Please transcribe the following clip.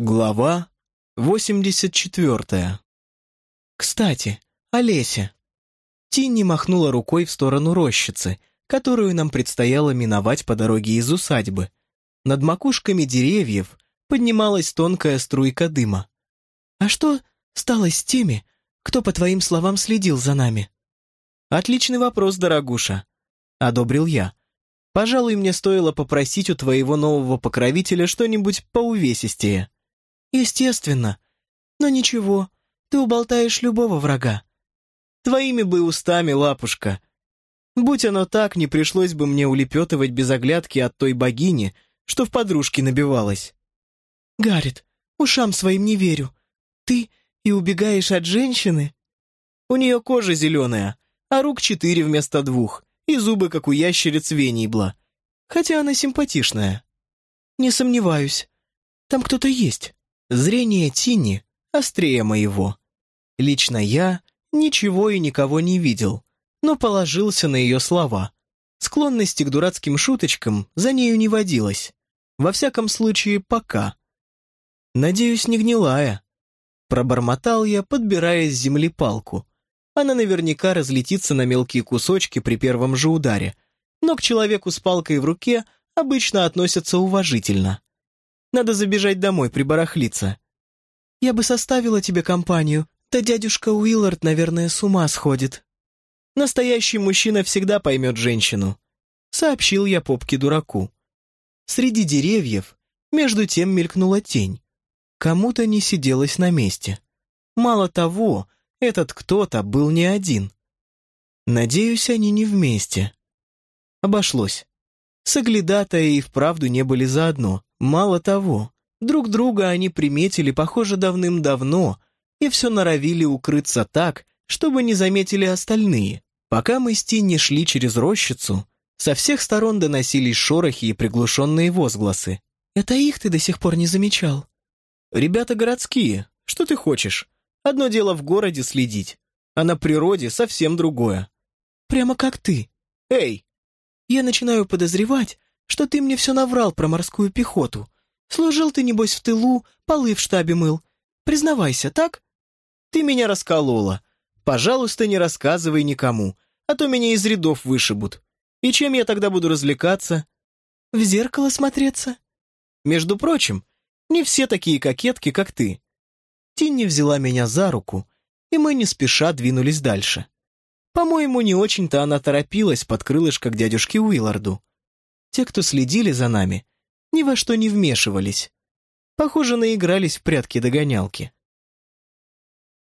Глава 84 «Кстати, Олеся!» Тинни махнула рукой в сторону рощицы, которую нам предстояло миновать по дороге из усадьбы. Над макушками деревьев поднималась тонкая струйка дыма. «А что стало с теми, кто, по твоим словам, следил за нами?» «Отличный вопрос, дорогуша», — одобрил я. «Пожалуй, мне стоило попросить у твоего нового покровителя что-нибудь поувесистее». «Естественно. Но ничего, ты уболтаешь любого врага». «Твоими бы устами, лапушка. Будь оно так, не пришлось бы мне улепетывать без оглядки от той богини, что в подружке набивалась». «Гаррит, ушам своим не верю. Ты и убегаешь от женщины?» «У нее кожа зеленая, а рук четыре вместо двух, и зубы, как у ящериц Венибла. Хотя она симпатичная». «Не сомневаюсь. Там кто-то есть». Зрение Тинни острее моего. Лично я ничего и никого не видел, но положился на ее слова. Склонности к дурацким шуточкам за нею не водилось. Во всяком случае, пока. Надеюсь, не гнилая. Пробормотал я, подбирая с земли палку. Она наверняка разлетится на мелкие кусочки при первом же ударе, но к человеку с палкой в руке обычно относятся уважительно. Надо забежать домой, прибарахлиться. Я бы составила тебе компанию, да дядюшка Уиллард, наверное, с ума сходит. Настоящий мужчина всегда поймет женщину. Сообщил я попке-дураку. Среди деревьев между тем мелькнула тень. Кому-то не сиделось на месте. Мало того, этот кто-то был не один. Надеюсь, они не вместе. Обошлось. Соглядатая и вправду не были заодно. Мало того, друг друга они приметили, похоже, давным-давно, и все норовили укрыться так, чтобы не заметили остальные. Пока мы с Тинни шли через рощицу, со всех сторон доносились шорохи и приглушенные возгласы. «Это их ты до сих пор не замечал?» «Ребята городские, что ты хочешь? Одно дело в городе следить, а на природе совсем другое». «Прямо как ты. Эй, я начинаю подозревать, что ты мне все наврал про морскую пехоту. Служил ты, небось, в тылу, полы в штабе мыл. Признавайся, так? Ты меня расколола. Пожалуйста, не рассказывай никому, а то меня из рядов вышибут. И чем я тогда буду развлекаться? В зеркало смотреться? Между прочим, не все такие кокетки, как ты. Тинни взяла меня за руку, и мы не спеша двинулись дальше. По-моему, не очень-то она торопилась под крылышко к дядюшке Уилларду. Те, кто следили за нами, ни во что не вмешивались. Похоже, наигрались в прятки-догонялки.